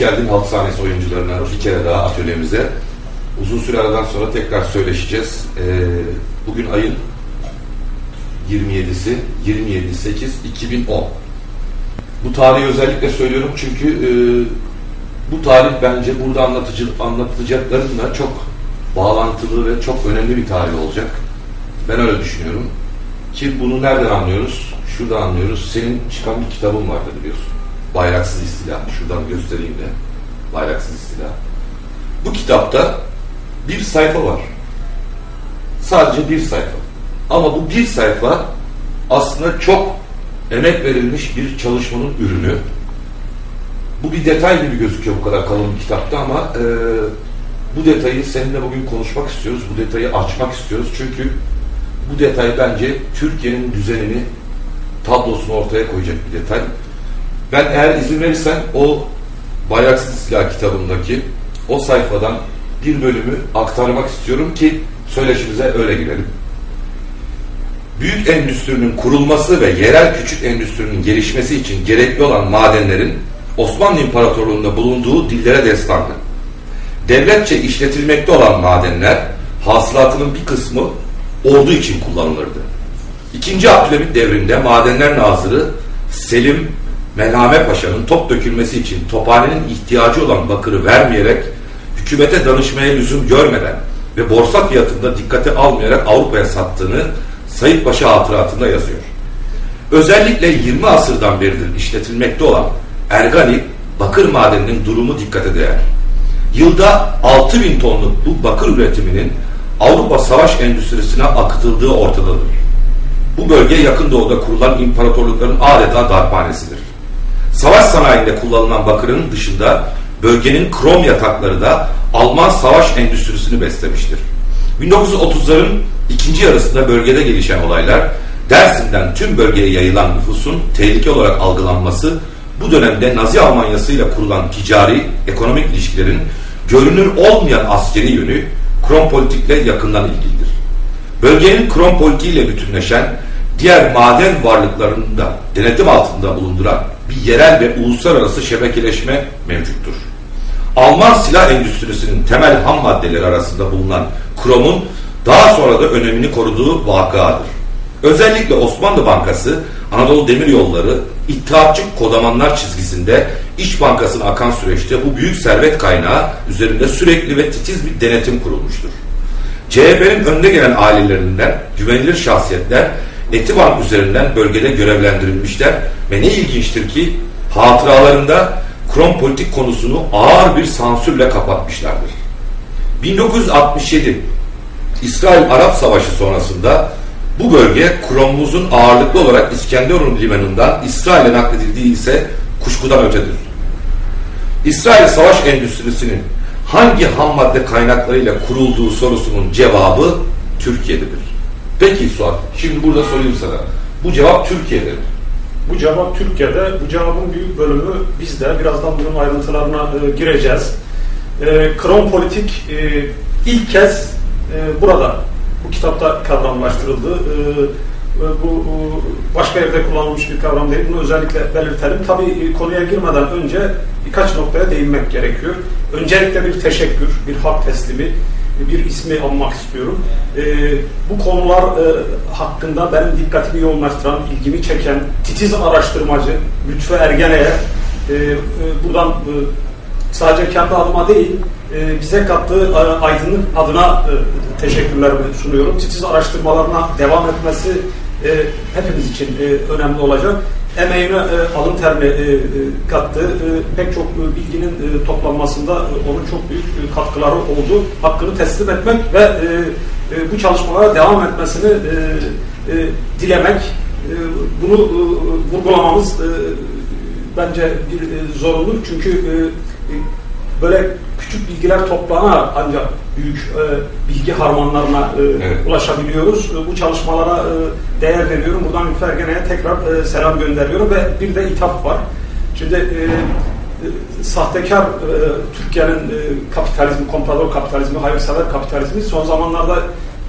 Geldin halk sahnesi oyuncularına bir kere daha atölyemize. Uzun süre aradan sonra tekrar söyleşeceğiz. Ee, bugün ayın 27'si, 27-8-2010. Bu tarihi özellikle söylüyorum çünkü e, bu tarih bence burada anlatıcı, anlatılacaklarınla çok bağlantılı ve çok önemli bir tarih olacak. Ben öyle düşünüyorum. Ki bunu nereden anlıyoruz? Şuradan anlıyoruz. Senin çıkan bir kitabın vardı biliyorsun. Bayraksız İstila. Şuradan göstereyim de. Bayraksız İstila. Bu kitapta bir sayfa var. Sadece bir sayfa. Ama bu bir sayfa aslında çok emek verilmiş bir çalışmanın ürünü. Bu bir detay gibi gözüküyor bu kadar kalın bir kitapta ama e, bu detayı seninle bugün konuşmak istiyoruz. Bu detayı açmak istiyoruz. Çünkü bu detay bence Türkiye'nin düzenini, tablosunu ortaya koyacak bir detay. Ben eğer izin verirsen o Bayraksız kitabındaki o sayfadan bir bölümü aktarmak istiyorum ki söyleşimize öyle girelim. Büyük endüstrinin kurulması ve yerel küçük endüstrinin gelişmesi için gerekli olan madenlerin Osmanlı İmparatorluğu'nda bulunduğu dillere destandı. Devletçe işletilmekte olan madenler hasılatının bir kısmı ordu için kullanılırdı. İkinci Abdülhamit devrinde madenler nazırı Selim Melhame Paşa'nın top dökülmesi için tophanenin ihtiyacı olan bakırı vermeyerek hükümete danışmaya lüzum görmeden ve borsa fiyatında dikkate almayarak Avrupa'ya sattığını Sayit Paşa hatıratında yazıyor. Özellikle 20 asırdan beridir işletilmekte olan Ergani bakır madeninin durumu dikkate değer. Yılda 6000 tonluk bu bakır üretiminin Avrupa savaş endüstrisine akıtıldığı ortadadır. Bu bölge yakın doğuda kurulan imparatorlukların adeta darphanesidir. Savaş sanayinde kullanılan bakırın dışında bölgenin krom yatakları da Alman savaş endüstrisini beslemiştir. 1930'ların ikinci yarısında bölgede gelişen olaylar Dersim'den tüm bölgeye yayılan nüfusun tehlike olarak algılanması bu dönemde Nazi Almanyası ile kurulan ticari, ekonomik ilişkilerin görünür olmayan askeri yönü krom politikle yakından ilgilidir. Bölgenin krom politiğiyle bütünleşen diğer maden varlıklarını da denetim altında bulunduran bir yerel ve uluslararası şebekeleşme mevcuttur. Alman silah endüstrisinin temel ham maddeleri arasında bulunan kromun daha sonra da önemini koruduğu vakadır. Özellikle Osmanlı Bankası, Anadolu Demiryolları, İttihatçı kodamanlar çizgisinde İş Bankası'na akan süreçte bu büyük servet kaynağı üzerinde sürekli ve titiz bir denetim kurulmuştur. CHP'nin önde gelen ailelerinden güvenilir şahsiyetler Etibank üzerinden bölgede görevlendirilmişler ve ne ilginçtir ki hatıralarında krom politik konusunu ağır bir sansürle kapatmışlardır. 1967 İsrail-Arap Savaşı sonrasında bu bölge kromumuzun ağırlıklı olarak İskenderun limanından İsrail'e nakledildiği ise kuşkudan ötedir. İsrail savaş endüstrisinin hangi ham madde kaynaklarıyla kurulduğu sorusunun cevabı Türkiye'dedir. Peki Suat, şimdi burada sorayım sana. Bu cevap Türkiye'dedir. Bu cevap Türkiye'de. Bu cevabın büyük bölümü bizde. Birazdan bunun ayrıntılarına e, gireceğiz. E, krom politik e, ilk kez e, burada bu kitapta kavramlaştırıldı. E, e bu başka yerde kullanılmış bir kavram değil. Bunu özellikle belirtelim. Tabii e, konuya girmeden önce birkaç noktaya değinmek gerekiyor. Öncelikle bir teşekkür, bir hak teslimi, bir ismi almak istiyorum. E, bu konular e, hakkında benim dikkatimi yoğunlaştıran, ilgimi çeken titiz araştırmacı Lütfü Ergene'ye e, e, buradan e, sadece kendi adıma değil, e, bize kattığı e, aydınlık adına e, teşekkürlerimi sunuyorum. Titiz araştırmalarına devam etmesi e, hepimiz için e, önemli olacak emeğine e, alın terini e, e, kattı. E, pek çok e, bilginin e, toplanmasında e, onun çok büyük e, katkıları oldu. Hakkını teslim etmek ve e, e, bu çalışmalara devam etmesini e, e, dilemek, e, bunu e, vurgulamamız e, bence bir e, zorunlu. Çünkü e, e, böyle küçük bilgiler toplana ancak büyük e, bilgi harmanlarına e, evet. ulaşabiliyoruz. E, bu çalışmalara e, değer veriyorum. Buradan Lütfer Gene'ye tekrar e, selam gönderiyorum ve bir de itap var. Şimdi e, e, sahtekar e, Türkiye'nin e, kapitalizmi, komprador kapitalizmi, hayırsever kapitalizmi son zamanlarda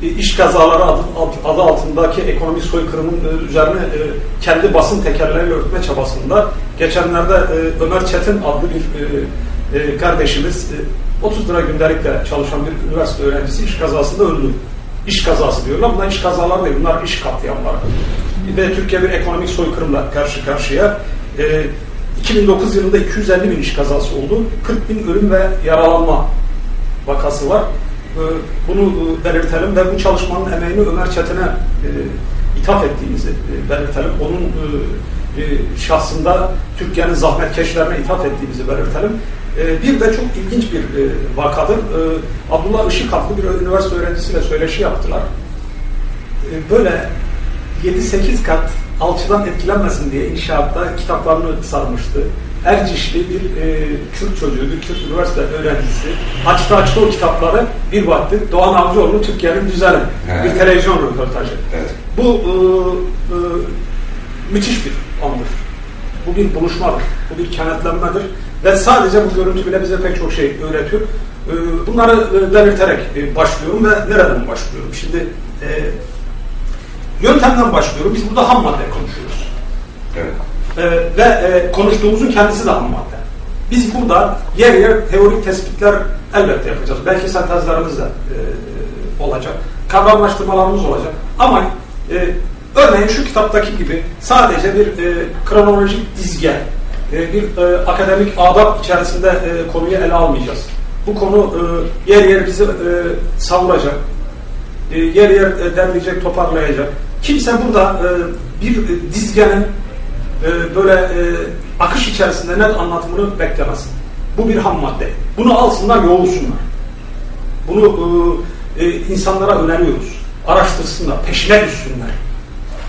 e, iş kazaları adı, adı altındaki ekonomik soykırımın e, üzerine e, kendi basın tekerleriyle örtme çabasında geçenlerde Ömer Çetin adlı bir kardeşimiz 30 lira gündelikle çalışan bir üniversite öğrencisi iş kazasında öldü. İş kazası diyorlar. Bunlar iş kazaları değil. Bunlar iş katliamları. Ve Türkiye bir ekonomik soykırımla karşı karşıya. 2009 yılında 250 bin iş kazası oldu. 40 bin ölüm ve yaralanma vakası var. Bunu e, belirtelim ve bu çalışmanın emeğini Ömer Çetin'e e, ithaf ettiğimizi e, belirtelim. Onun şahsında Türkiye'nin zahmetkeşlerine ithaf ettiğimizi belirtelim. Bir de çok ilginç bir vakadır. Abdullah Işık adlı bir üniversite öğrencisiyle söyleşi yaptılar. Böyle 7-8 kat alçıdan etkilenmesin diye inşaatta kitaplarını sarmıştı. Ercişli bir e, Kürt çocuğu, bir Kürt üniversite öğrencisi açtı açtı o kitapları bir baktık Doğan Avcıoğlu Türkiye'nin düzeni. Evet. Bir televizyon röportajı. Evet. Bu e, e, müthiş bir andır. Bu bir buluşmadır. Bu bir kenetlenmedir. Ve sadece bu görüntü bile bize pek çok şey öğretiyor. E, bunları e, belirterek e, başlıyorum ve nereden başlıyorum? Şimdi e, yöntemden başlıyorum. Biz burada ham madde konuşuyoruz. Evet e, ve e, konuştuğumuzun kendisi de ham madde. Biz burada yer yer teorik tespitler elbette yapacağız. Belki sentezlerimiz de e, olacak. Kavramlaştırmalarımız olacak. Ama e, örneğin şu kitaptaki gibi sadece bir e, kronolojik dizge, e, bir e, akademik adab içerisinde e, konuyu ele almayacağız. Bu konu e, yer yer bizi e, savuracak, e, yer yer e, derleyecek, toparlayacak. Kimse burada e, bir e, dizgenin e, böyle e, akış içerisinde net anlatımını beklemez. Bu bir ham madde. Bunu alsınlar, yoğulsunlar. Bunu e, e, insanlara öneriyoruz. Araştırsınlar, peşine düşsünler.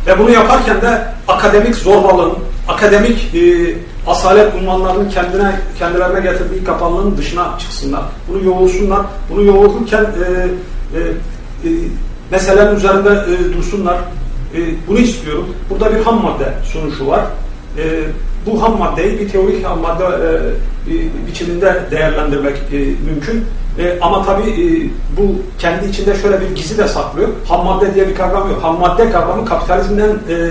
Ve bunu yaparken de akademik zorbalığın, akademik e, asalet unvanlarının kendine, kendilerine getirdiği kapalılığın dışına çıksınlar. Bunu yoğulsunlar. Bunu yoğulurken e, e, e, meselenin üzerinde e, dursunlar. E, bunu istiyorum. Burada bir ham madde sunuşu var. E, bu ham maddeyi bir teorik ham madde e, biçiminde değerlendirmek e, mümkün. E, ama tabii e, bu kendi içinde şöyle bir gizi de saklıyor. Ham madde diye bir kavram yok. Ham madde kavramı kapitalizmden e,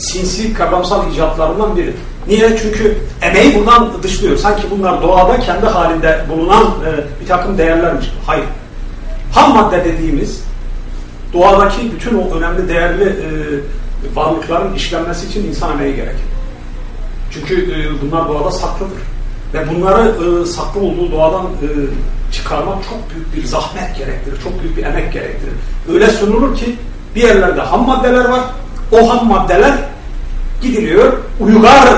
sinsi kavramsal icatlarından biri. Niye? Çünkü emeği buradan dışlıyor. Sanki bunlar doğada kendi halinde bulunan e, bir takım değerlermiş. Hayır. Ham madde dediğimiz doğadaki bütün o önemli değerli e, varlıkların işlenmesi için insan emeği gerekir. Çünkü e, bunlar doğada saklıdır. Ve bunları e, saklı olduğu doğadan e, çıkarmak çok büyük bir zahmet gerektirir, çok büyük bir emek gerektirir. Öyle sunulur ki bir yerlerde ham maddeler var, o ham maddeler gidiliyor, uygar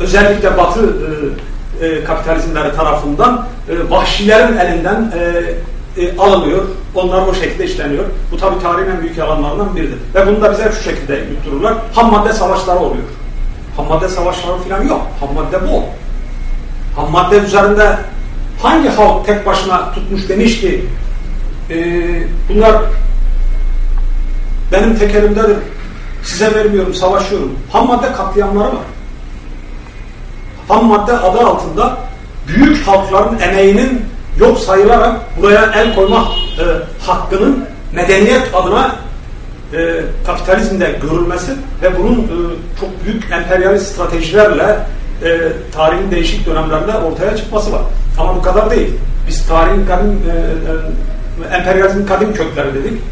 özellikle batı e, e, kapitalizmleri tarafından e, vahşilerin elinden e, e, alınıyor. Onlar o şekilde işleniyor. Bu tabi tarihin en büyük yalanlarından biridir. Ve bunu da bize şu şekilde yuttururlar. Ham madde savaşları oluyor. Ham madde savaşları falan yok. Ham madde bu. Ham madde üzerinde hangi halk tek başına tutmuş demiş ki e, bunlar benim tekelimdedir. Size vermiyorum, savaşıyorum. Ham madde katliamları var. Ham madde adı altında büyük halkların emeğinin yok sayılarak buraya el koyma e, hakkının medeniyet adına e, kapitalizmde görülmesi ve bunun e, çok büyük emperyalist stratejilerle e, tarihin değişik dönemlerinde ortaya çıkması var. Ama bu kadar değil. Biz tarihin kadim, e, e, emperyalizmin kadim kökleri dedik.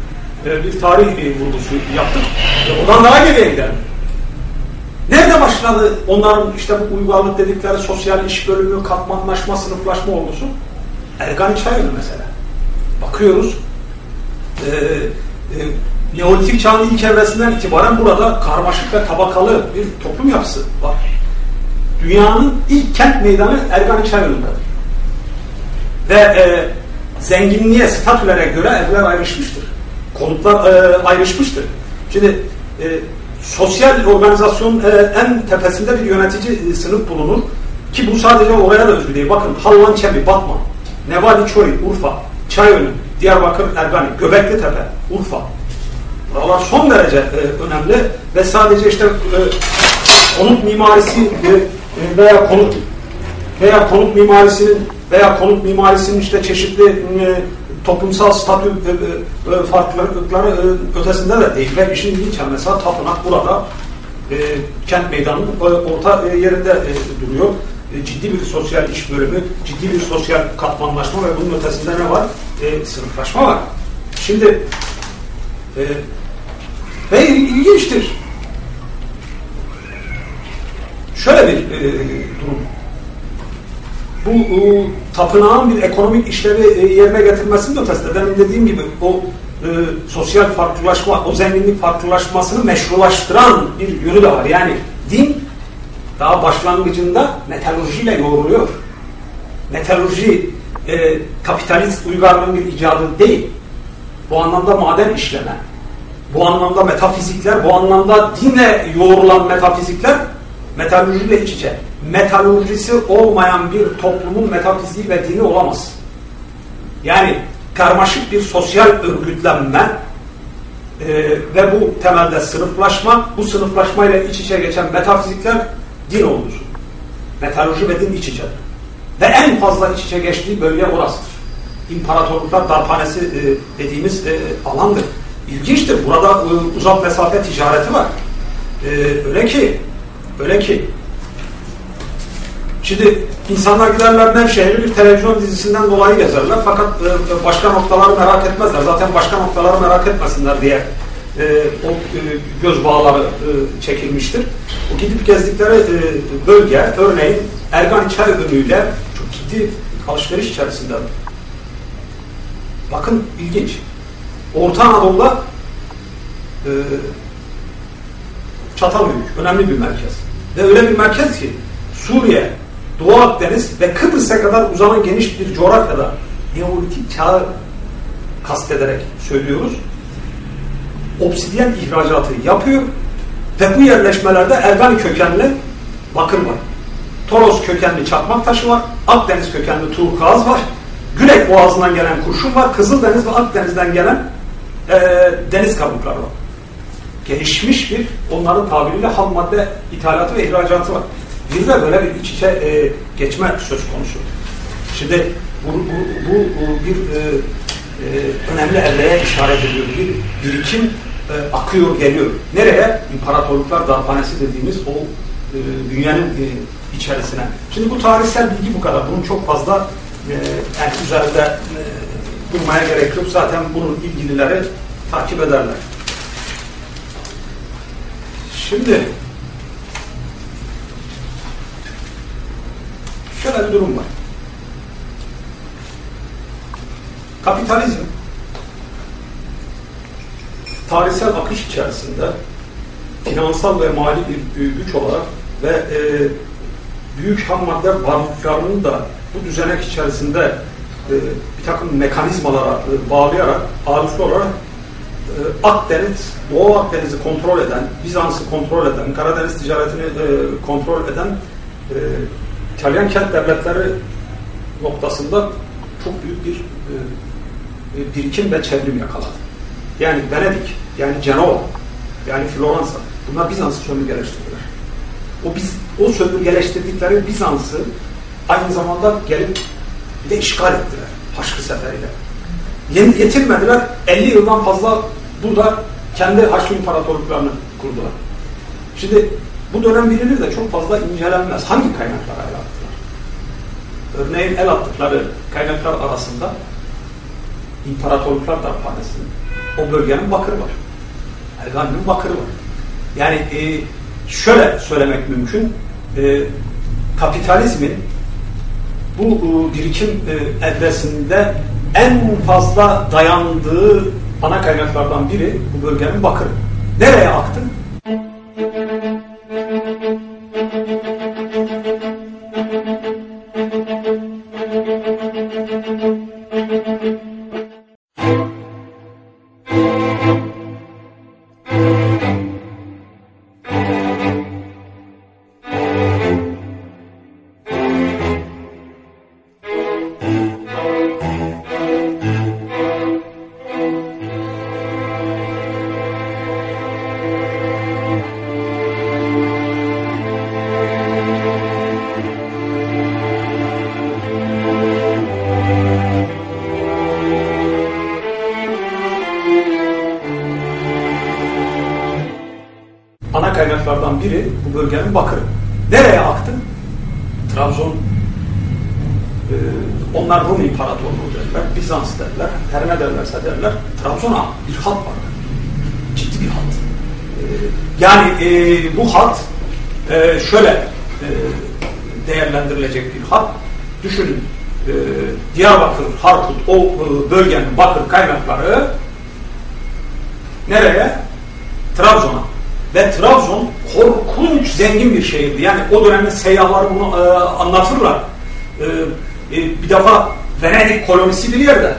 E, bir tarih vurgusu yaptık. E, oradan daha geriye gidelim. Nerede başladı onların işte bu uygarlık dedikleri sosyal iş bölümü, katmanlaşma, sınıflaşma olgusu? Ergan Çayır mesela. Bakıyoruz e, e, Neolitik çağın ilk evresinden itibaren burada karmaşık ve tabakalı bir toplum yapısı var. Dünyanın ilk kent meydanı Ergan Çayırı'ndadır. Ve e, zenginliğe, statülere göre evler ayrışmıştır. Konutlar e, ayrışmıştır. Şimdi e, sosyal organizasyon e, en tepesinde bir yönetici e, sınıf bulunur. Ki bu sadece oraya da özgü değil. Bakın Hallan Çebi, Batman, Nevadi Çori, Urfa, Çayönü, Diyarbakır, Ergani, Göbekli Tepe, Urfa. Buralar son derece e, önemli ve sadece işte e, konut mimarisi e, veya konut veya konut mimarisinin veya konut mimarisinin işte çeşitli e, toplumsal statü e, e, farklılıkları e, ötesinde de değil. Ve işin ilginç mesela tapınak burada e, kent meydanının e, orta e, yerinde e, duruyor. E, ciddi bir sosyal iş bölümü, ciddi bir sosyal katmanlaşma ve bunun ötesinde ne var? E, sınıflaşma var. Şimdi e, ve ilginçtir. Şöyle bir e, durum. Bu e, tapınağın bir ekonomik işlevi e, yerine getirmesinin ötesinde demin dediğim gibi o e, sosyal farklılaşma, o zenginlik farklılaşmasını meşrulaştıran bir yönü de var. Yani din daha başlangıcında metalurjiyle yoğruluyor. Metalurji e, kapitalist uygarlığın bir icadı değil. Bu anlamda maden işleme, bu anlamda metafizikler, bu anlamda dinle yoğrulan metafizikler metalurjiyle iç içe. Metalurjisi olmayan bir toplumun metafiziği ve dini olamaz. Yani karmaşık bir sosyal örgütlenme e, ve bu temelde sınıflaşma, bu sınıflaşmayla iç içe geçen metafizikler din olur. Metalurji ve din iç içe. Ve en fazla iç içe geçtiği bölge orasıdır. İmparatorluklar darphanesi e, dediğimiz e, alandır. İlginçtir. Burada e, uzak mesafe ticareti var. E, öyle ki öyle ki Şimdi insanlar giderler Nevşehir'i bir televizyon dizisinden dolayı gezerler. Fakat e, başka noktaları merak etmezler. Zaten başka noktaları merak etmesinler diye e, o e, göz bağları e, çekilmiştir. O gidip gezdikleri e, bölge örneğin Ergan Çay önüyle çok ciddi alışveriş içerisinde. Bakın ilginç. Orta Anadolu'da e, Çatalhöyük önemli bir merkez. Ve öyle bir merkez ki Suriye, Doğu Akdeniz ve Kıbrıs'a kadar uzanan geniş bir coğrafyada Neolitik çağı kastederek söylüyoruz. Obsidyen ihracatı yapıyor ve bu yerleşmelerde Ergani kökenli bakır var. Toros kökenli çakmak taşı var. Akdeniz kökenli turkuaz var. Gülek boğazından gelen kurşun var. Kızıldeniz ve Akdeniz'den gelen e, deniz kabukları var. Gelişmiş bir onların tabiriyle ham madde ithalatı ve ihracatı var. Bir de böyle bir iç içe e, geçme söz konusu. Şimdi bu, bu, bu, bu bir e, e, önemli evreye işaret ediyor. Bir birikim e, akıyor, geliyor. Nereye? İmparatorluklar darphanesi dediğimiz o e, dünyanın e, içerisine. Şimdi bu tarihsel bilgi bu kadar. Bunun çok fazla e, yani üzerinde e, durmaya gerek yok. Zaten bunun ilgilileri takip ederler. Şimdi şöyle bir durum var. Kapitalizm tarihsel akış içerisinde finansal ve mali bir güç olarak ve e, büyük ham madde varlıklarının da bu düzenek içerisinde e, bir takım mekanizmalara e, bağlayarak ağırlıklı olarak Akdeniz, Doğu Akdeniz'i kontrol eden, Bizans'ı kontrol eden, Karadeniz ticaretini e, kontrol eden e, İtalyan kent devletleri noktasında çok büyük bir e, birikim ve çevrim yakaladı. Yani Venedik, yani Cenova, yani Floransa, bunlar Bizans'ı sömürgeleştirdiler. O, biz, o sömürgeleştirdikleri Bizans'ı aynı zamanda gelip bir de işgal ettiler Haçlı Seferi'yle. Yeni getirmediler, 50 yıldan fazla burada kendi Haçlı İmparatorluklarını kurdular. Şimdi bu dönem bilinir de çok fazla incelenmez. Hangi kaynaklara el attılar? Örneğin el attıkları kaynaklar arasında İmparatorluklar Darphanesi'nin o bölgenin bakırı var. Ergani'nin bakırı var. Yani e, şöyle söylemek mümkün. E, kapitalizmin bu e, birikim e, evresinde en fazla dayandığı ana kaynaklardan biri bu bölgenin bakırı. Nereye aktı? Biri bu bölgenin bakırı. Nereye aktı? Trabzon e, onlar Rum İmparatorluğu derler, Bizans derler, her ne derlerse derler. Trabzon'a bir hat var. Ciddi bir hat. E, yani e, bu hat e, şöyle e, değerlendirilecek bir hat. Düşünün e, Diyarbakır, Harput, o e, bölgenin bakır kaynakları nereye? Trabzon'a. Ve Trabzon korkunç zengin bir şehirdi. Yani o dönemde seyyahlar bunu e, anlatırlar. E, e, bir defa Venedik kolonisi bir yerde.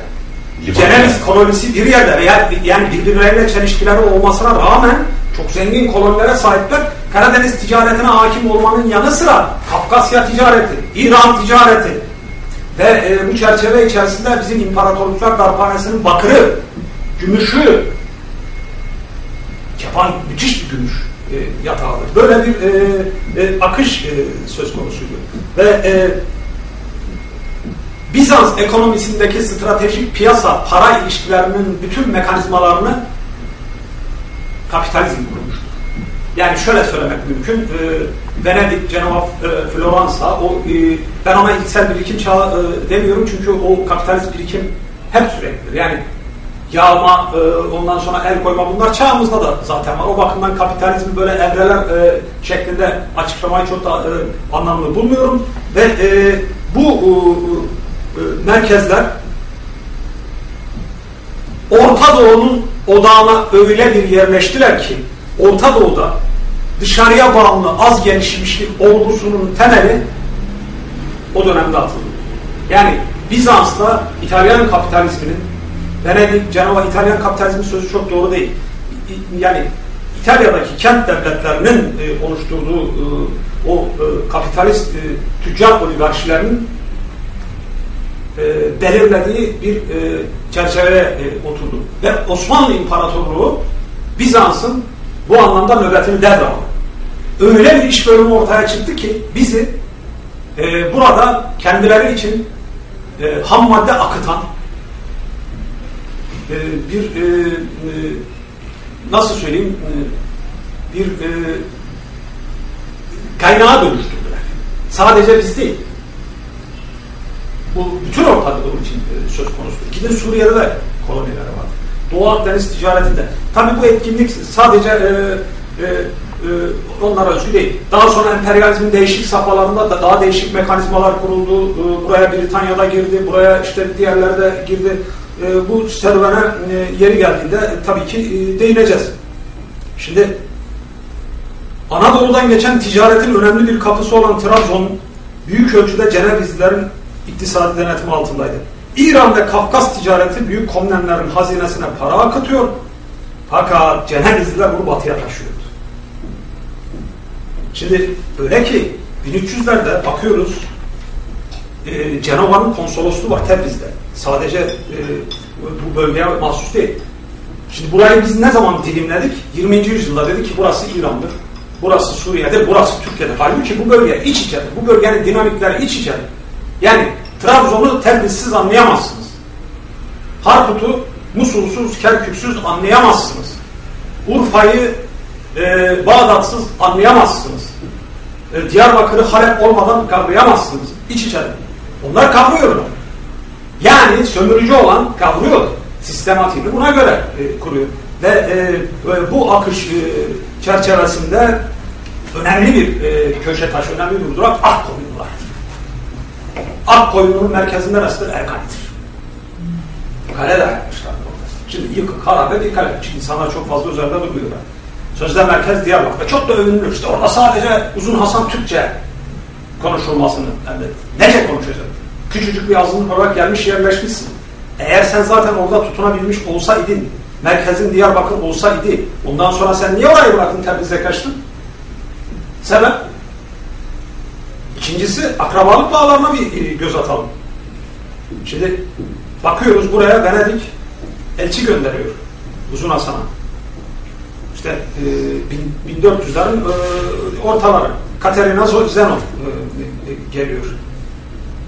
Ceneviz kolonisi bir yerde. Yani, yani birbirleriyle çelişkileri olmasına rağmen çok zengin kolonilere sahipler. Karadeniz ticaretine hakim olmanın yanı sıra Kafkasya ticareti, İran ticareti ve e, bu çerçeve içerisinde bizim imparatorluklar darphanesinin bakırı, gümüşü, kepan müthiş bir gümüş yatağıdır. Böyle bir e, e, akış e, söz konusuydu. Ve e, Bizans ekonomisindeki stratejik piyasa, para ilişkilerinin bütün mekanizmalarını kapitalizm kurmuştur. Yani şöyle söylemek mümkün, e, Venedik, Cenova, e, Floransa, o, e, ben ona ilksel birikim çağı e, demiyorum çünkü o kapitalist birikim hep süreklidir. Yani yağma, e, ondan sonra el koyma bunlar çağımızda da zaten var. O bakımdan kapitalizmi böyle evreler e, şeklinde açıklamayı çok da e, anlamlı bulmuyorum. Ve e, bu e, e, merkezler Orta Doğu'nun odağına öyle bir yerleştiler ki Orta Doğu'da dışarıya bağımlı az gelişmişlik olgusunun temeli o dönemde atıldı. Yani Bizans'la İtalyan kapitalizminin Venedik, Cenova, İtalyan kapitalizmi sözü çok doğru değil. Yani İtalya'daki kent devletlerinin e, oluşturduğu e, o e, kapitalist e, tüccar oligarşilerinin e, belirlediği bir e, çerçeveye e, oturdu. Ve Osmanlı İmparatorluğu Bizans'ın bu anlamda nöbetini devraldı. Öyle bir iş bölümü ortaya çıktı ki bizi e, burada kendileri için e, ham madde akıtan e, bir e, e, nasıl söyleyeyim e, bir e, kaynağa dönüştürdüler. Sadece biz değil. Bu bütün Orta Doğu için söz konusu. Gidin Suriye'de de kolonileri var. Doğu Akdeniz ticaretinde. Tabi bu etkinlik sadece e, e, onlara özgü değil. Daha sonra emperyalizmin değişik safhalarında da daha değişik mekanizmalar kuruldu. E, buraya Britanya'da girdi, buraya işte diğerlerde girdi. E, bu serüvene e, yeri geldiğinde e, tabii ki e, değineceğiz. Şimdi Anadolu'dan geçen ticaretin önemli bir kapısı olan Trabzon büyük ölçüde Cenevizlilerin iktisadi denetimi altındaydı. İran ve Kafkas ticareti büyük komnenlerin hazinesine para akıtıyor. Fakat Cenevizliler bunu batıya taşıyordu. Şimdi öyle ki 1300'lerde bakıyoruz e, Cenova'nın konsolosluğu var Tebriz'de. Sadece e, bu bölgeye mahsus değil. Şimdi burayı biz ne zaman dilimledik? 20. yüzyılda dedik ki burası İran'dır. Burası Suriye'dir, burası Türkiye'dir. Halbuki bu bölge iç içedir. Bu bölgenin dinamikleri iç içedir. Yani Trabzon'u Tebrizsiz anlayamazsınız. Harput'u Musulsuz, Kerküksüz anlayamazsınız. Urfa'yı e, Bağdat'sız anlayamazsınız. E, Diyarbakır'ı Halep olmadan kavrayamazsınız. İç içedir. Onlar kavruyorlar. Yani sömürücü olan kavruyor. Sistematiğini buna göre e, kuruyor. Ve e, bu akış e, çerçevesinde önemli bir e, köşe taşı, önemli bir durak Akkoyun var. Akkoyun'un merkezinde neresidir? Erkani'dir. Kale de yapmışlar. Şimdi yıkık, harabe bir kale. Çünkü insanlar çok fazla üzerinde durmuyorlar. Sözde merkez Diyarbakır. Çok da övünülür. İşte orada sadece Uzun Hasan Türkçe konuşulmasını emretti. Nece konuşacak? Küçücük bir azınlık olarak gelmiş yerleşmişsin. Eğer sen zaten orada tutunabilmiş olsaydın, merkezin Diyarbakır olsaydı, ondan sonra sen niye orayı bıraktın Tebriz'e kaçtın? Sebep? İkincisi akrabalık bağlarına bir göz atalım. Şimdi bakıyoruz buraya Venedik elçi gönderiyor Uzun Hasan'a. İşte e, 1400'lerin e, ortaları. Katerina Zenov e, geliyor.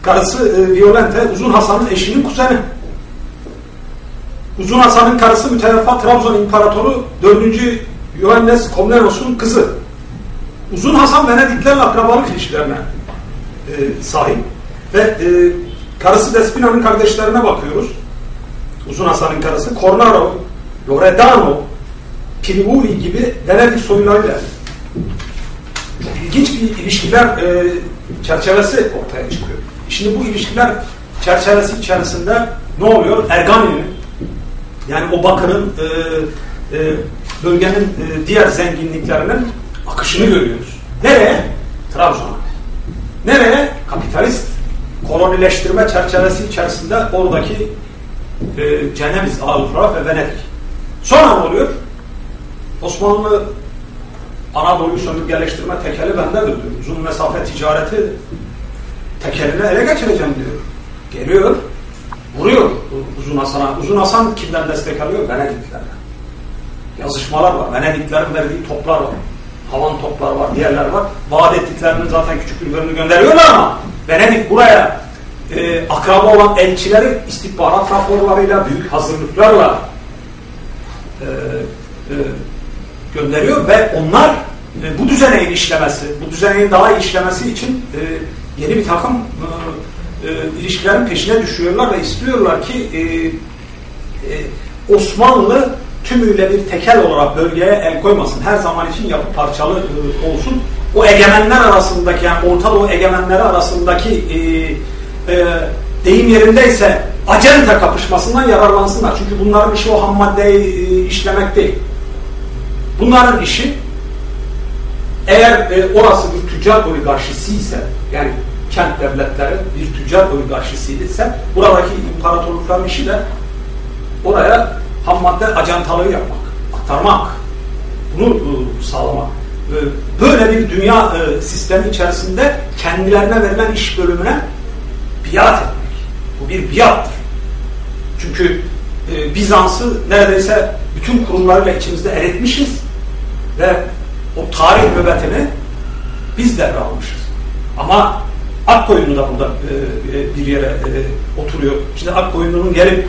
Karısı e, Violente Uzun Hasan'ın eşinin kuzeni. Uzun Hasan'ın karısı müteveffa Trabzon İmparatoru 4. Yohannes Komnenos'un kızı. Uzun Hasan Venediklerle akrabalık ilişkilerine e, sahip ve e, karısı Despina'nın kardeşlerine bakıyoruz. Uzun Hasan'ın karısı Cornaro, Loredano, Pirivuli gibi Venedik soylarıyla ilginç bir ilişkiler e, çerçevesi ortaya çıkıyor. Şimdi bu ilişkiler çerçevesi içerisinde ne oluyor? Ergani'nin yani o bakırın e, e, bölgenin e, diğer zenginliklerinin akışını görüyoruz. Nereye? Trabzon'a. Nereye? Kapitalist kolonileştirme çerçevesi içerisinde oradaki e, Ceneviz, Avrupa ve Venedik. Sonra ne oluyor? Osmanlı Anadolu'yu sömürgeleştirme tekeli bendedir diyor. Uzun mesafe ticareti tekelini ele geçireceğim diyor. Geliyor, vuruyor Uzun Hasan'a. Uzun Hasan kimden destek alıyor? Venediklerden. Yazışmalar var. Venediklerin verdiği toplar var. Havan toplar var, diğerler var. Vaat ettiklerinin zaten küçük bir bölümünü gönderiyorlar ama Venedik buraya e, akraba olan elçileri istihbarat raporlarıyla, büyük hazırlıklarla e, e, gönderiyor ve onlar e, bu düzeneğin işlemesi, bu düzeneğin daha iyi işlemesi için e, yeni bir takım e, e, ilişkilerin peşine düşüyorlar ve istiyorlar ki e, e, Osmanlı tümüyle bir tekel olarak bölgeye el koymasın. Her zaman için yapı parçalı e, olsun. O egemenler arasındaki yani Orta Doğu egemenleri arasındaki e, e, deyim yerindeyse acente kapışmasından yararlansınlar. Çünkü bunların işi o ham maddeyi e, işlemek değil. Bunların işi eğer e, orası bir tüccar oligarşisi ise yani kent devletleri bir tüccar oligarşisi ise buradaki imparatorlukların işi de oraya ham madde ajantalığı yapmak, aktarmak, bunu e, sağlamak. E, böyle bir dünya e, sistemi içerisinde kendilerine verilen iş bölümüne biat etmek. Bu bir biattır. Çünkü e, Bizans'ı neredeyse bütün kurumlarıyla içimizde eritmişiz ve o tarih nöbetini biz devralmışız. Ama Akkoyunlu da burada e, e, bir yere e, oturuyor. Şimdi Akkoyunlu'nun gelip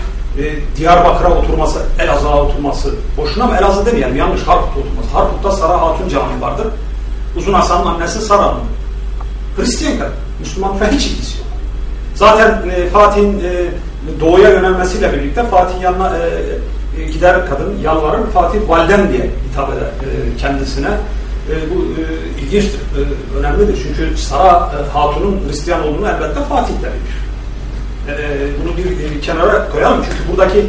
Diyarbakır'a oturması, Elazığ'a oturması, boşuna mı Elazığ demeyelim, yanlış Harput'ta oturması. Harput'ta Sara Hatun Camii vardır. Uzun Hasan'ın annesi Sara Hanım. Hristiyan kadın, Müslüman falan hiç ilgisi yok. Zaten e, Fatih'in doğuya yönelmesiyle birlikte Fatih'in yanına gider kadın yalvarır, Fatih validem diye hitap eder e, kendisine. E, bu e, ilginçtir, e, önemlidir. Çünkü Sara Hatun'un Hristiyan olduğunu elbette Fatih de bilir. E, bunu bir kenara koyalım. Çünkü buradaki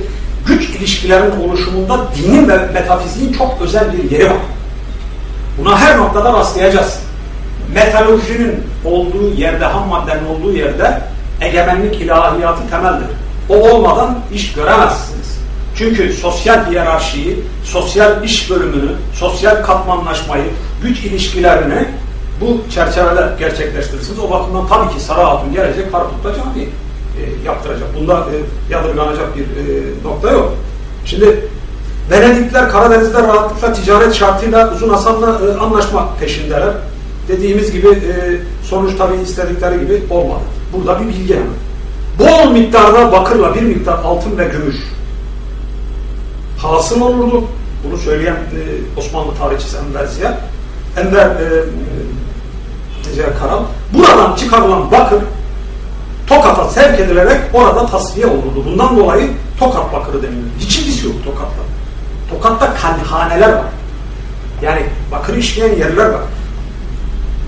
güç ilişkilerinin oluşumunda dinin ve metafiziğin çok özel bir yeri var. Buna her noktada rastlayacağız. Metalurjinin olduğu yerde, ham maddenin olduğu yerde egemenlik ilahiyatı temeldir. O olmadan iş göremezsiniz. Çünkü sosyal hiyerarşiyi, sosyal iş bölümünü, sosyal katmanlaşmayı, güç ilişkilerini bu çerçevede gerçekleştirirsiniz. O bakımdan tabii ki Sara Hatun gelecek, Harput'ta cami e, yaptıracak. Bunda e, yadırganacak bir e, nokta yok. Şimdi Venedikler Karadeniz'de rahatlıkla ticaret şartıyla Uzun Hasan'la e, anlaşma peşindeler. Dediğimiz gibi e, sonuç tabii istedikleri gibi olmadı. Burada bir bilgi. Bol miktarda bakırla bir miktar altın ve gümüş hasıl olurdu. Bunu söyleyen e, Osmanlı tarihçisi Enver Ziya. Enver e, Ziya Karal. Buradan çıkarılan bakır Tokat'a sevk edilerek orada tasfiye olurdu. Bundan dolayı Tokat bakırı deniliyor. Hiç ilgisi yok Tokat'ta. Tokat'ta kanhaneler var. Yani bakır işleyen yerler var.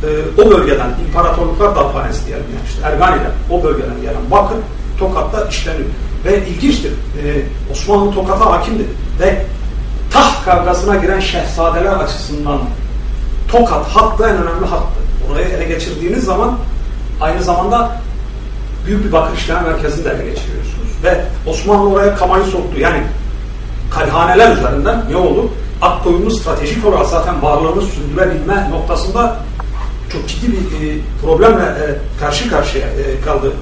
Ee, o bölgeden imparatorluklar darphanesi diyelim yani işte Ergani'den o bölgeden gelen bakır Tokat'ta işleniyor. Ve ilginçtir. Ee, Osmanlı Tokat'a hakimdir. Ve taht kavgasına giren şehzadeler açısından Tokat hattı en önemli hattı. Orayı ele geçirdiğiniz zaman aynı zamanda büyük bir bakır işlem merkezini de ele geçiriyorsunuz. Ve Osmanlı oraya kamayı soktu. Yani kalhaneler üzerinden ne oldu? Akkoyunlu stratejik olarak zaten varlığını sürdürebilme noktasında çok ciddi bir e, problemle e, karşı karşıya e, kaldı.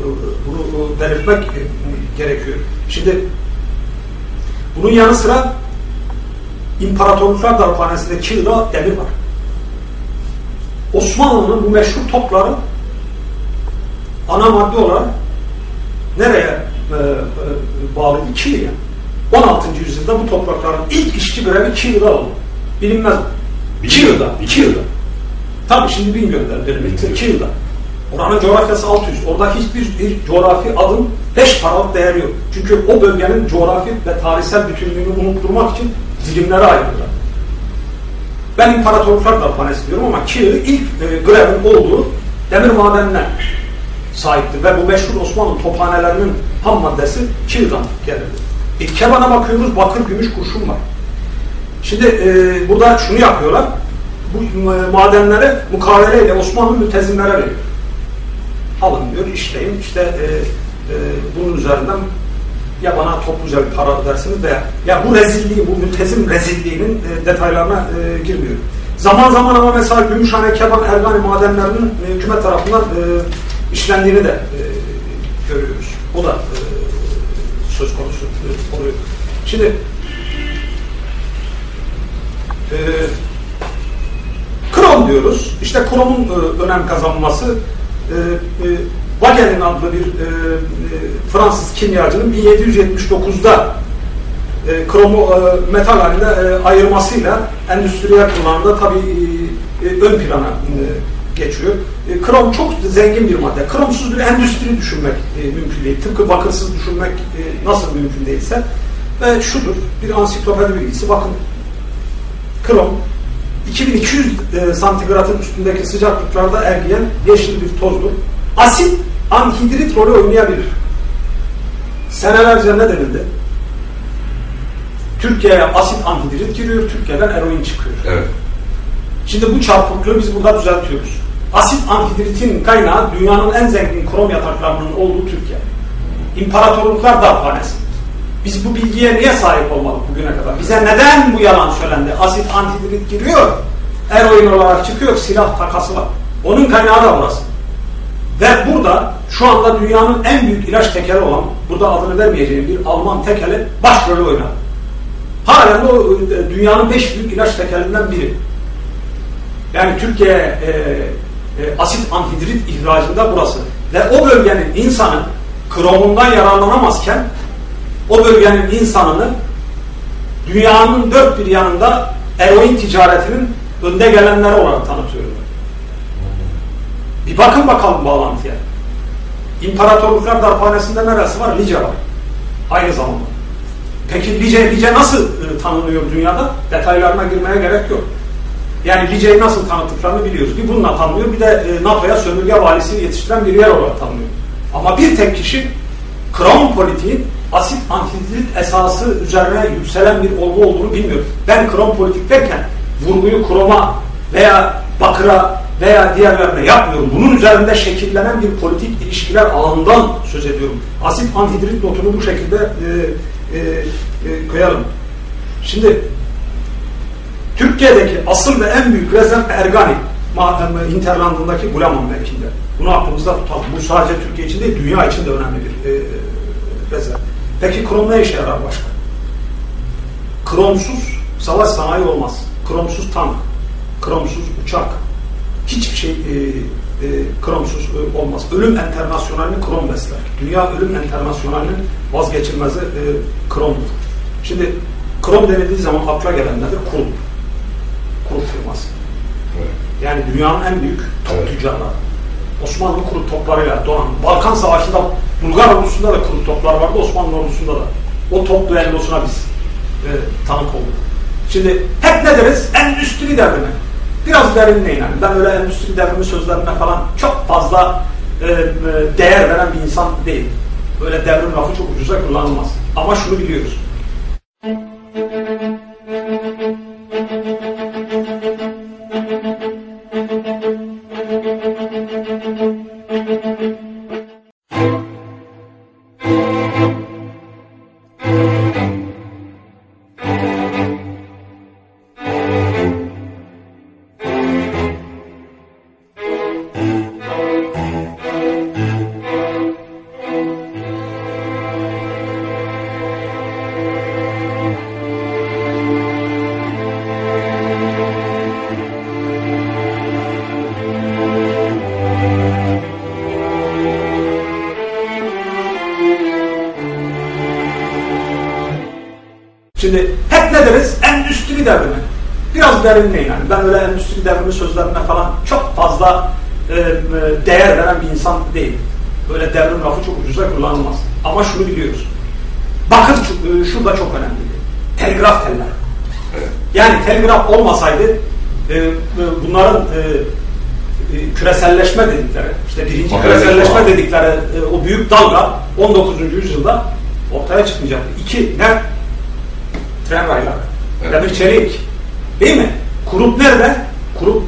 Bunu e, belirtmek e, gerekiyor. Şimdi bunun yanı sıra İmparatorluklar Darphanesi'nde Kilda demir var. Osmanlı'nın bu meşhur topları ana madde olarak nereye e, e, bağlıydı? Kily'ye. 16. yüzyılda bu toprakların ilk işçi görevi Kily'de oldu. Bilinmez. Kily'da. Kily'da. Tabii şimdi bin gönderdiler. 2 yılda. Oranın coğrafyası 600. Orada hiçbir bir coğrafi adım 5 paralık değeri yok. Çünkü o bölgenin coğrafi ve tarihsel bütünlüğünü unutturmak için dilimlere ayrıldılar. Ben imparatorluklar darphanesi diyorum ama Kiğı ilk e, grevin olduğu demir madenine sahiptir. Ve bu meşhur Osmanlı tophanelerinin ham maddesi Kiğ'dan gelirdi. E, Keban'a bakıyoruz bakır, gümüş, kurşun var. Şimdi e, burada şunu yapıyorlar. Bu madenlere mukaveleyle Osmanlı mütezinlere veriyor. Alın diyor, işleyin. İşte e, e, bunun üzerinden ya bana topluca bir para ödersiniz veya ya bu rezilliği, bu müntezim rezilliğinin e, detaylarına e, girmiyor. Zaman zaman ama mesela Gümüşhane, Keban, Ergani madenlerinin e, hükümet tarafından e, işlendiğini de e, görüyoruz. O da e, söz konusu e, oluyor. Şimdi e, krom diyoruz. İşte kromun e, önem kazanması e, e, Wagen'in adlı bir e, e, Fransız kimyacının 1779'da e, kromu e, metal halinde e, ayırmasıyla endüstriyel kullanımda tabi e, e, ön plana e, geçiyor. E, krom çok zengin bir madde. Kromsuz bir endüstri düşünmek e, mümkün değil. Tıpkı bakırsız düşünmek e, nasıl mümkün değilse. Ve şudur, bir ansiklopedi bilgisi. Bakın, krom 2200 e, santigratın üstündeki sıcaklıklarda ergiyen yeşil bir tozdur. Asit anhidrit rolü oynayabilir. Senelerce ne denildi? Türkiye'ye asit anhidrit giriyor, Türkiye'den eroin çıkıyor. Evet. Şimdi bu çarpıklığı biz burada düzeltiyoruz. Asit anhidritin kaynağı dünyanın en zengin krom yataklarının olduğu Türkiye. İmparatorluklar darphanesi. Biz bu bilgiye niye sahip olmadık bugüne kadar? Bize neden bu yalan söylendi? Asit anhidrit giriyor, eroin olarak çıkıyor, silah takası var. Onun kaynağı da burası. Ve burada şu anda dünyanın en büyük ilaç tekeli olan, burada adını vermeyeceğim bir Alman tekeli başrolü oynar. Halen o e, dünyanın beş büyük ilaç tekelinden biri. Yani Türkiye e, e, asit anhidrit ihracında burası. Ve o bölgenin insanı kromundan yararlanamazken o bölgenin insanını dünyanın dört bir yanında eroin ticaretinin önde gelenleri olarak tanıtıyorlar. Bir bakın bakalım bağlantıya. İmparatorluklar darphanesinde neresi var? Lice var. Aynı zamanda. Peki Lice, Lice nasıl e, tanınıyor dünyada? Detaylarına girmeye gerek yok. Yani Lice'yi nasıl tanıttıklarını biliyoruz. Bir bununla tanınıyor, bir de e, NATO'ya sömürge valisi yetiştiren bir yer olarak tanınıyor. Ama bir tek kişi Crown politiğin asit antidrit esası üzerine yükselen bir olgu olduğunu bilmiyor. Ben Crown politik derken vurguyu kroma veya bakıra veya diğerlerine yapmıyorum. Bunun üzerinde şekillenen bir politik ilişkiler ağından söz ediyorum. Asit anhidrit notunu bu şekilde e, e, e, koyalım. Şimdi Türkiye'deki asıl ve en büyük rezerv Ergani Hinterland'ındaki Gulaman mevkinde. Bunu aklımızda tutalım. Bu sadece Türkiye için değil, dünya için de önemli bir e, rezerv. Peki krom ne işe yarar başka? Kromsuz savaş sanayi olmaz. Kromsuz tank, kromsuz uçak, hiçbir şey e, e, kromsuz e, olmaz. Ölüm enternasyonalini krom besler. Dünya ölüm enternasyonalinin vazgeçilmezi e, kromdur. Şimdi krom denildiği zaman akla gelen nedir? Kurum. Kurum firması. Evet. Yani dünyanın en büyük top Evet. tüccarları. Osmanlı kuru toplarıyla donan. Balkan Savaşı'nda Bulgar ordusunda da kuru toplar vardı, Osmanlı ordusunda da. O top düellosuna biz e, tanık olduk. Şimdi hep ne deriz? Endüstri devrimi. Biraz derinine inelim. Ben öyle endüstri devrimi sözlerine falan çok fazla e, e, değer veren bir insan değilim. Böyle devrim lafı çok ucuza kullanılmaz. Ama şunu biliyoruz. Biraz derinleyin. Yani ben öyle endüstri devrimi sözlerine falan çok fazla e, e, değer veren bir insan değilim. Böyle devrim lafı çok ucuza kullanılmaz. Ama şunu biliyoruz. Bakın şu- e, şurada çok önemli. Telgraf teller. Yani telgraf olmasaydı e, e, bunların e, küreselleşme dedikleri, işte birinci Haberleşme küreselleşme ağı. dedikleri e, o büyük dalga 19. yüzyılda ortaya çıkmayacaktı. İki, ne? Tren rayları, Evet. demir çelik, değil mi? Kurup nerede? Kurup,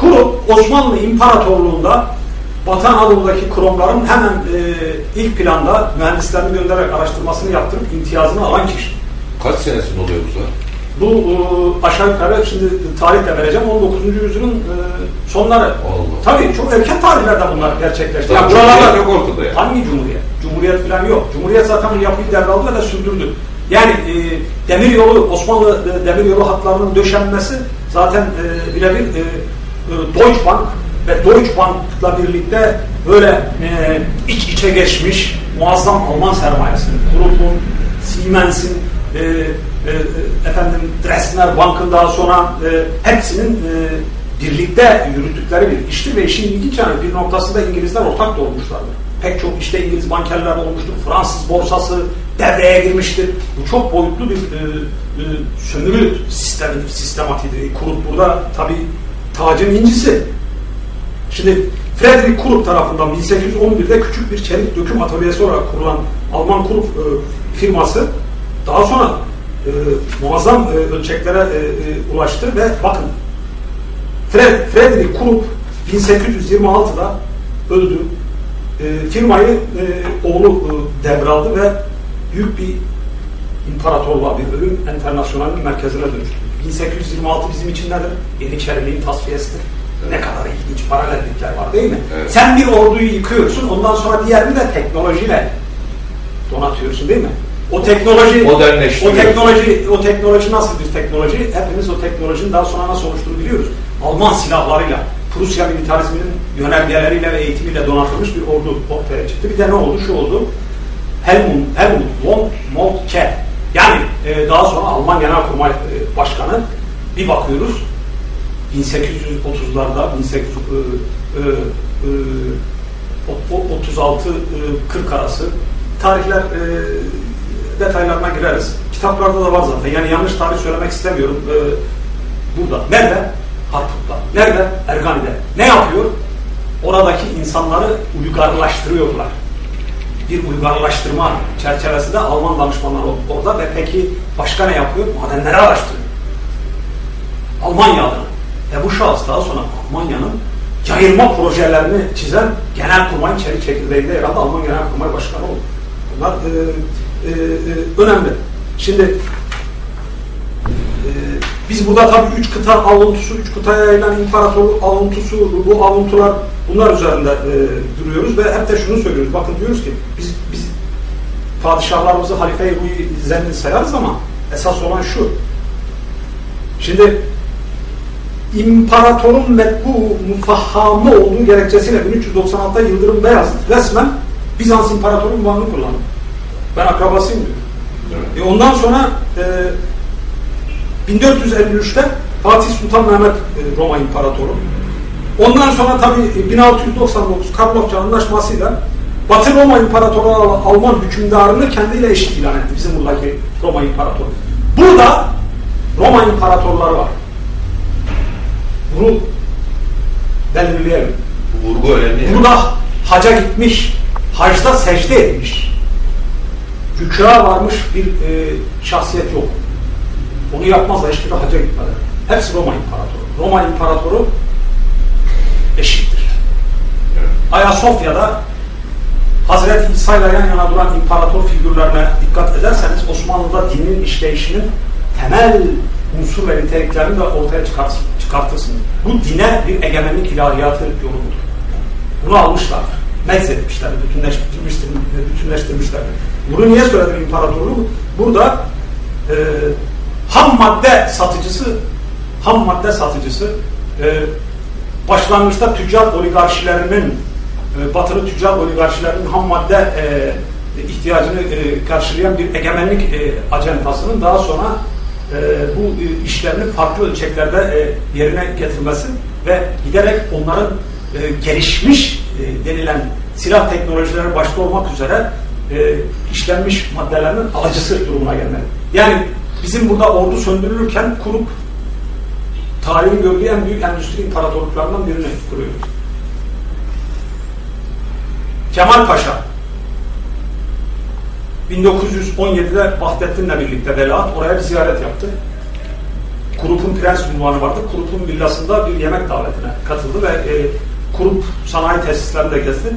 Kurup Osmanlı İmparatorluğu'nda Batı Anadolu'daki kromların hemen e, ilk planda mühendislerini göndererek araştırmasını yaptırıp imtiyazını alan kişi. Kaç senesinde oluyor bu zaten? Bu e, aşağı yukarı şimdi tarih de vereceğim 19. yüzyılın e, sonları. Allah. Tabii çok erken tarihlerde bunlar gerçekleşti. Cumhuriyet buralarda yok ortada yani. Hangi cumhuriyet? Cumhuriyet falan yok. Cumhuriyet zaten bu yapıyı devraldı ve de sürdürdü. Yani e, demir yolu, Osmanlı e, demir yolu hatlarının döşenmesi zaten e, birebir e, e, Deutsche Bank ve Deutsche Bank'la birlikte böyle e, iç içe geçmiş muazzam Alman sermayesinin, Krupp'un, Siemens'in, e, e, efendim Dresdner Bank'ın daha sonra e, hepsinin e, birlikte yürüttükleri bir iştir ve işin ilginç yani bir noktasında İngilizler ortak da olmuşlardı. Pek çok işte İngiliz bankerler olmuştur, Fransız borsası devreye girmiştir. Bu çok boyutlu bir e, e, sömürü sistemi, sistematiği. Kurup burada tabi tacın incisi. Şimdi Frederick Krupp tarafından 1811'de küçük bir çelik döküm atölyesi olarak kurulan Alman Krupp e, firması daha sonra e, muazzam e, ölçeklere e, e, ulaştı ve bakın Fred, Frederick Krupp 1826'da öldü. E, firmayı e, oğlu e, devraldı ve büyük bir imparatorluğa, bir ölüm internasyonelin merkezine dönüştü. 1826 bizim için nedir? Yeniçeriliğin tasfiyesidir. Ne kadar ilginç paralellikler var değil mi? Evet. Sen bir orduyu yıkıyorsun, ondan sonra diğerini de teknolojiyle donatıyorsun değil mi? O teknoloji, o Modernleştiriyorsun. teknoloji, o teknoloji nasıl bir teknoloji? Hepimiz o teknolojinin daha sonra nasıl oluştuğunu biliyoruz. Alman silahlarıyla, Prusya militarizminin yönergeleriyle ve eğitimiyle donatılmış bir ordu ortaya çıktı. Bir de ne oldu? Şu oldu. Helmut, Helmut von Moltke yani e, daha sonra Alman Genelkurmay e, Başkanı bir bakıyoruz 1830'larda 1800 e, e, e, o- 36 e, 40 arası tarihler e, detaylarına gireriz. Kitaplarda da var zaten. Yani yanlış tarih söylemek istemiyorum. E, burada. Nerede? Harput'ta. Nerede? Ergani'de. Ne yapıyor? Oradaki insanları uygarlaştırıyorlar bir uygarlaştırma çerçevesinde Alman danışmanlar or- orada ve peki başka ne yapıyor? Madenleri araştırıyor. Almanya. Ve bu şahıs daha sonra Almanya'nın yayılma projelerini çizen Genelkurmay'ın çelik çekirdeğinde yer aldı. Alman Genelkurmay Başkanı oldu. Bunlar e, e, e, önemli. Şimdi e, biz burada tabii üç kıta avuntusu, üç kıtaya yayılan imparatorluk avuntusu, bu avuntular bunlar üzerinde e, duruyoruz ve hep de şunu söylüyoruz. Bakın diyoruz ki biz biz padişahlarımızı halife-i zenni sayarız ama esas olan şu. Şimdi imparatorun metbu mufahhamı olduğu gerekçesiyle 1396'da Yıldırım Beyazıt resmen Bizans İmparatoru unvanını kullandı. Ben akrabasıyım diyor. Evet. E ondan sonra e, 1453'te Fatih Sultan Mehmet e, Roma İmparatoru. Ondan sonra tabi 1699 Karlofça Anlaşması'yla Batı Roma İmparatoru Al- Alman hükümdarını kendiyle eşit ilan etti. Bizim buradaki Roma İmparatoru. Burada Roma İmparatorları var. Bunu belirleyelim. Bu vurgu önemli. Burada haca gitmiş, hacda secde etmiş, rükûa varmış bir e, şahsiyet yok. Onu yapmazlar hiçbiri hacca gitmeden. Hepsi Roma İmparatoru. Roma İmparatoru eşittir. Evet. Ayasofya'da Hazreti İsa ile yan yana duran imparator figürlerine dikkat ederseniz Osmanlı'da dinin işleyişinin temel unsur ve niteliklerini de ortaya çıkartırsın. Bu dine bir egemenlik ilahiyatı yoludur. Bunu almışlar. Mezzetmişler, bütünleştirmişler, bütünleştirmişler. Bunu niye söyledim imparatorluğu? Burada e, ham madde satıcısı ham madde satıcısı e, başlangıçta tüccar oligarşilerinin e, batılı tüccar oligarşilerinin ham madde e, ihtiyacını e, karşılayan bir egemenlik e, acentasının daha sonra e, bu e, işlerini farklı ölçeklerde e, yerine getirmesi ve giderek onların e, gelişmiş e, denilen silah teknolojileri başta olmak üzere e, işlenmiş maddelerin alıcısı durumuna gelmeli. Yani bizim burada ordu söndürülürken kurup tarihin gördüğü en büyük endüstri imparatorluklarından birini kuruyor. Kemal Paşa 1917'de Vahdettin'le birlikte Veliaht oraya bir ziyaret yaptı. Kurup'un prens unvanı vardı. Kurup'un villasında bir yemek davetine katıldı ve e, Kurup sanayi tesislerini de gezdi.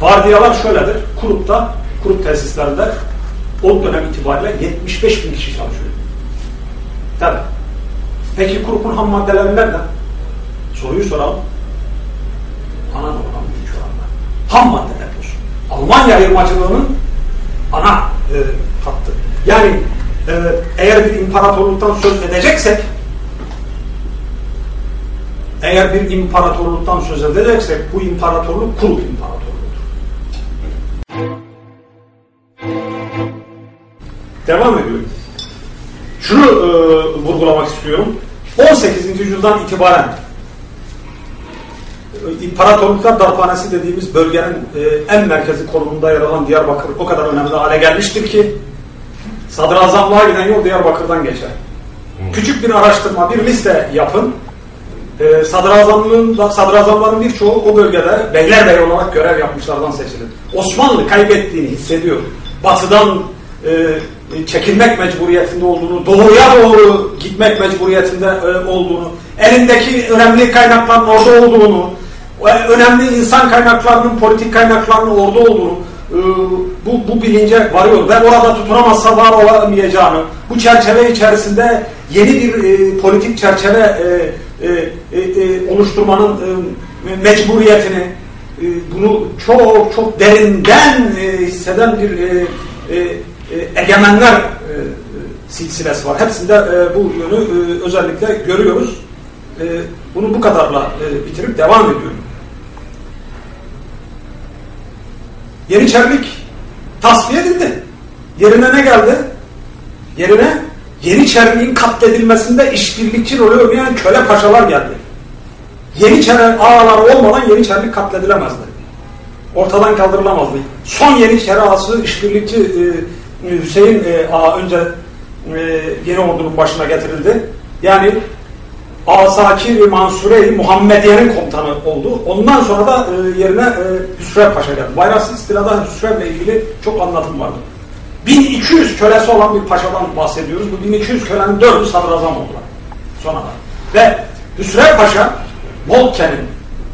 Vardiyalar şöyledir. Kurup'ta, Kurup tesislerinde o dönem itibariyle 75 bin kişi çalışıyor. Tabii. Peki Kurup'un ham maddeleri nerede? Soruyu soralım. Anadolu'dan büyük oranda. Ham madde deposu. Almanya ayırmacılığının ana e, hattı. Yani e, eğer bir imparatorluktan söz edeceksek eğer bir imparatorluktan söz edeceksek bu imparatorluk Kurup İmparatorluğu'dur. Devam ediyorum. Şunu e, vurgulamak istiyorum. 18. yüzyıldan itibaren e, İmparatorluklar Darphanesi dediğimiz bölgenin e, en merkezi konumunda yer alan Diyarbakır o kadar önemli hale gelmiştir ki sadrazamlığa giden yol Diyarbakır'dan geçer. Küçük bir araştırma, bir liste yapın. E, sadrazamlığın, sadrazamların birçoğu o bölgede beylerbey olarak görev yapmışlardan seçilir. Osmanlı kaybettiğini hissediyor. Batıdan çekilmek mecburiyetinde olduğunu, doğuya doğru gitmek mecburiyetinde e, olduğunu, elindeki önemli kaynakların orada olduğunu, önemli insan kaynaklarının, politik kaynaklarının orada olduğunu e, bu, bu bilince varıyor. Ve orada tutunamazsa var olamayacağını, bu çerçeve içerisinde yeni bir e, politik çerçeve e, e, e, e, oluşturmanın e, mecburiyetini, e, bunu çok çok derinden e, hisseden bir e, e, e, egemenler e, e, silsilesi var. Hepsinde e, bu yönü e, özellikle görüyoruz. Bunu bu kadarla bitirip devam ediyorum. Yeniçerlik tasfiye edildi. Yerine ne geldi? Yerine Yeniçerliğin katledilmesinde işbirlikçi rolü oynayan köle paşalar geldi. Yeniçeri ağaları olmadan Yeniçerlik katledilemezdi. Ortadan kaldırılamazdı. Son Yeniçeri ağası işbirlikçi e, Hüseyin e, önce e, yeni ordunun başına getirildi. Yani Asakir Mansure-i Muhammediye'nin komutanı oldu. Ondan sonra da e, yerine e, Hüsrev Paşa geldi. Bayraksız istilada Hüsrev'le ilgili çok anlatım vardı. 1200 kölesi olan bir paşadan bahsediyoruz. Bu 1200 kölenin dördü sadrazam oldular. Sonra da. Ve Hüsrev Paşa Moltke'nin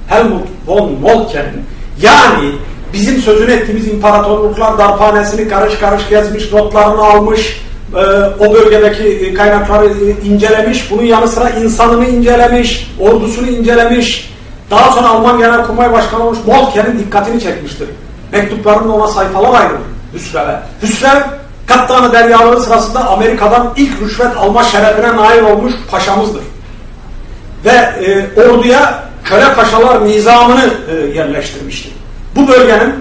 Helmut von Moltke'nin yani bizim sözünü ettiğimiz imparatorluklar darphanesini karış karış gezmiş, notlarını almış, e, o bölgedeki kaynakları e, incelemiş, bunun yanı sıra insanını incelemiş, ordusunu incelemiş, daha sonra Alman Genelkurmay Başkanı olmuş Moltke'nin dikkatini çekmiştir. Mektuplarında ona sayfalar ayrılır Hüsrev'e. Hüsrev Kattanı deryaları sırasında Amerika'dan ilk rüşvet alma şerefine nail olmuş paşamızdır. Ve e, orduya köle paşalar nizamını e, yerleştirmiştir. Bu bölgenin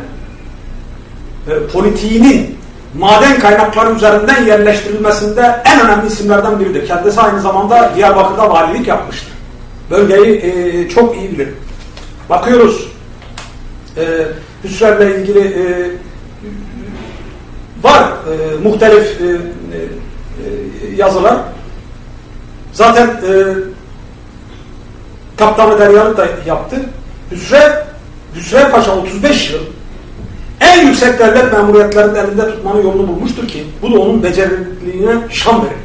e, politiğinin maden kaynakları üzerinden yerleştirilmesinde en önemli isimlerden biridir. Kendisi aynı zamanda Diyarbakır'da valilik yapmıştır. Bölgeyi e, çok iyi bilir. Bakıyoruz e, Hüsrev'le ilgili e, var e, muhtelif e, e, yazılar. Zaten e, Kaptanı Deryalı da yaptı. Hüsrev, Hüsrev Paşa 35 yıl en yüksek devlet memuriyetlerinin elinde tutmanın yolunu bulmuştur ki bu da onun beceriliğine şan verir.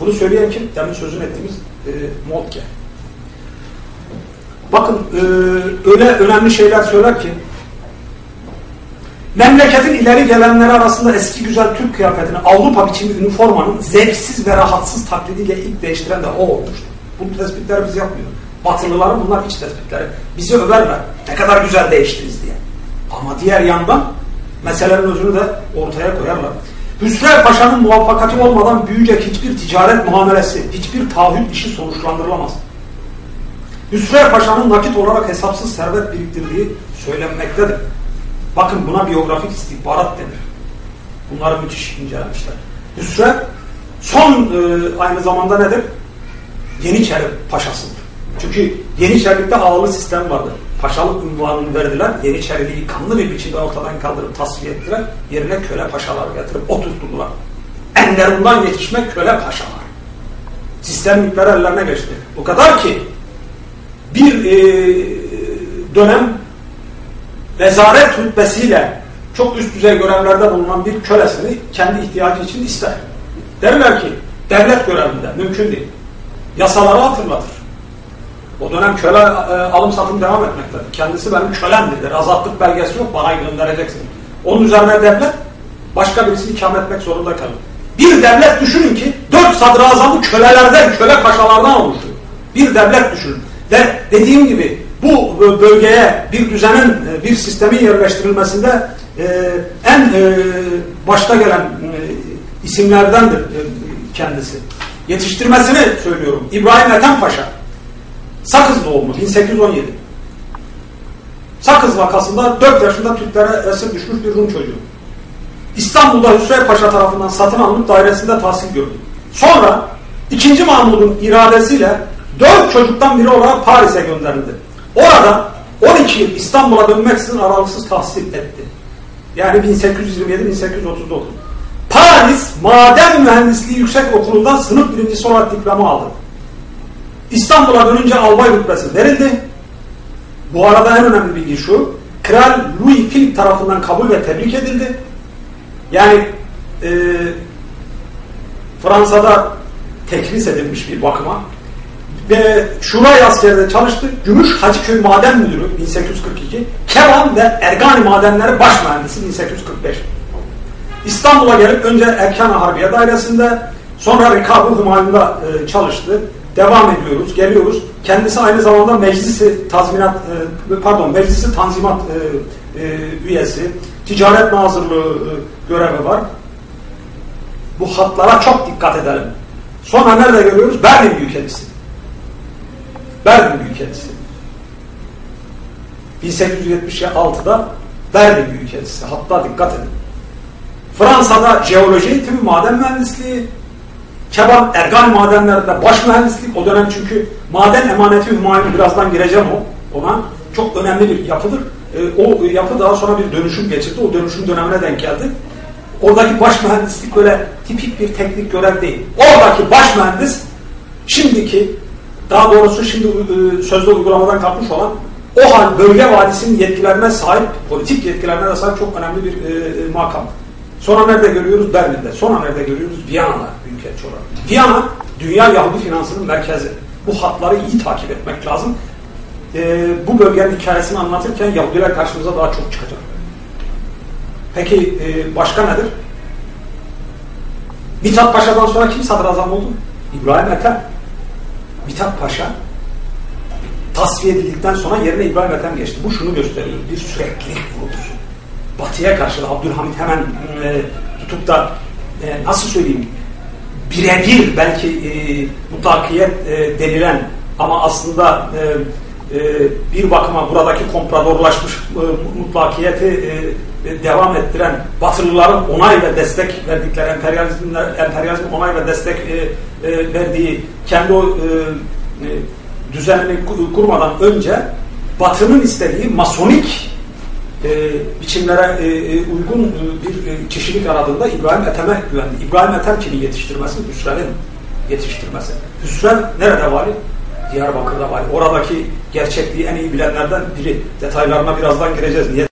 Bunu söyleyen kim? Demin sözünü ettiğimiz e, Moltke. Bakın e, öyle önemli şeyler söyler ki memleketin ileri gelenleri arasında eski güzel Türk kıyafetini Avrupa biçimi üniformanın zevksiz ve rahatsız taklidiyle ilk değiştiren de o olmuştur. Bu tespitleri biz yapmıyoruz. Batılıların bunlar iç tespitleri. Bizi överler. Ne kadar güzel değiştiniz diye. Ama diğer yandan meselenin özünü de ortaya koyarlar. Hüsrev Paşa'nın muvaffakati olmadan büyüyecek hiçbir ticaret muamelesi, hiçbir taahhüt işi sonuçlandırılamaz. Hüsrev Paşa'nın nakit olarak hesapsız servet biriktirdiği söylenmektedir. Bakın buna biyografik istihbarat denir. Bunları müthiş incelemişler. Hüsrev son e, aynı zamanda nedir? Yeniçeri Paşasıdır. Çünkü Yeniçerilikte ağalı sistem vardı. Paşalık ünvanını verdiler. Yeniçeriliği kanlı bir biçimde ortadan kaldırıp tasfiye ettiler. Yerine köle paşalar getirip oturttular. Enderundan yetişme köle paşalar. Sistem ipleri ellerine geçti. O kadar ki bir e, dönem vezaret rütbesiyle çok üst düzey görevlerde bulunan bir kölesini kendi ihtiyacı için ister. Derler ki devlet görevinde mümkün değil. Yasaları hatırlatır. O dönem köle e, alım satım devam etmektedir. Kendisi benim kölemdir der. Azatlık belgesi yok bana göndereceksin. Onun üzerine devlet başka birisini ikame etmek zorunda kalır. Bir devlet düşünün ki dört sadrazamı kölelerden, köle paşalardan oluşuyor. Bir devlet düşünün. Ve dediğim gibi bu bölgeye bir düzenin, e, bir sistemin yerleştirilmesinde e, en e, başta gelen isimlerdendir kendisi. Yetiştirmesini söylüyorum. İbrahim Ethem Paşa. Sakız doğumlu 1817. Sakız vakasında 4 yaşında Türklere esir düşmüş bir Rum çocuğu. İstanbul'da Hüsrev Paşa tarafından satın alınıp dairesinde tahsil gördü. Sonra 2. Mahmud'un iradesiyle 4 çocuktan biri olarak Paris'e gönderildi. Orada 12 yıl İstanbul'a dönmek için aralıksız tahsil etti. Yani 1827-1839. Paris Maden Mühendisliği Yüksek Okulu'ndan sınıf birincisi olarak diploma aldı. İstanbul'a dönünce albay rütbesi verildi. Bu arada en önemli bilgi şu, Kral Louis Philippe tarafından kabul ve tebrik edildi. Yani e, Fransa'da tekris edilmiş bir bakıma ve Şuray askerde çalıştı. Gümüş Hacıköy Maden Müdürü 1842, Kevan ve Ergani Madenleri Baş Mühendisi 1845. İstanbul'a gelip önce Erkan Harbiye Dairesi'nde sonra Rekab-ı Humayun'da e, çalıştı. Devam ediyoruz, geliyoruz. Kendisi aynı zamanda meclisi tazminat, e, pardon meclisi tanzimat e, e, üyesi, ticaret nazırlığı e, görevi var. Bu hatlara çok dikkat edelim. Sonra nerede görüyoruz? Berlin Büyükelçisi. Berlin Büyükelçisi. 1876'da Berlin Büyükelçisi. Hatta dikkat edin. Fransa'da jeoloji eğitimi, maden mühendisliği, Keban Ergan madenlerinde baş mühendislik o dönem çünkü maden emaneti hümayunu birazdan gireceğim o ona. Çok önemli bir yapıdır. E, o yapı daha sonra bir dönüşüm geçirdi. O dönüşüm dönemine denk geldi. Oradaki baş mühendislik böyle tipik bir teknik görev değil. Oradaki baş mühendis şimdiki daha doğrusu şimdi e, sözde uygulamadan kalkmış olan o hal bölge vadisinin yetkilerine sahip, politik yetkilerine de sahip çok önemli bir e, makam. Sonra nerede görüyoruz? Berlin'de. Sonra nerede görüyoruz? Viyana'da büyükelçi olarak. Viyana, dünya Yahudi finansının merkezi. Bu hatları iyi takip etmek lazım. Ee, bu bölgenin hikayesini anlatırken Yahudiler karşımıza daha çok çıkacak. Peki e, başka nedir? Mithat Paşa'dan sonra kim sadrazam oldu? İbrahim Ethem. Mithat Paşa tasfiye edildikten sonra yerine İbrahim Ethem geçti. Bu şunu gösteriyor. Bir süreklilik vurgusu. Batı'ya karşı Abdülhamit hemen e, tutup da e, nasıl söyleyeyim birebir belki e, mutlakiyet e, denilen ama aslında e, e, bir bakıma buradaki kompradorlaşmış e, mutlakiyeti e, e, devam ettiren Batılıların onay ve destek verdikleri emperyalizmler, emperyalizm onay ve destek e, e, verdiği kendi o e, e, düzenini kurmadan önce Batı'nın istediği masonik e, biçimlere e, e uygun e, bir e, kişilik aradığında İbrahim Ethem'e güvendi. İbrahim Ethem kimin yetiştirmesi? Hüsrev'in yetiştirmesi. Hüsrev nerede var? Diyarbakır'da var. Oradaki gerçekliği en iyi bilenlerden biri. Detaylarına birazdan gireceğiz. Niye?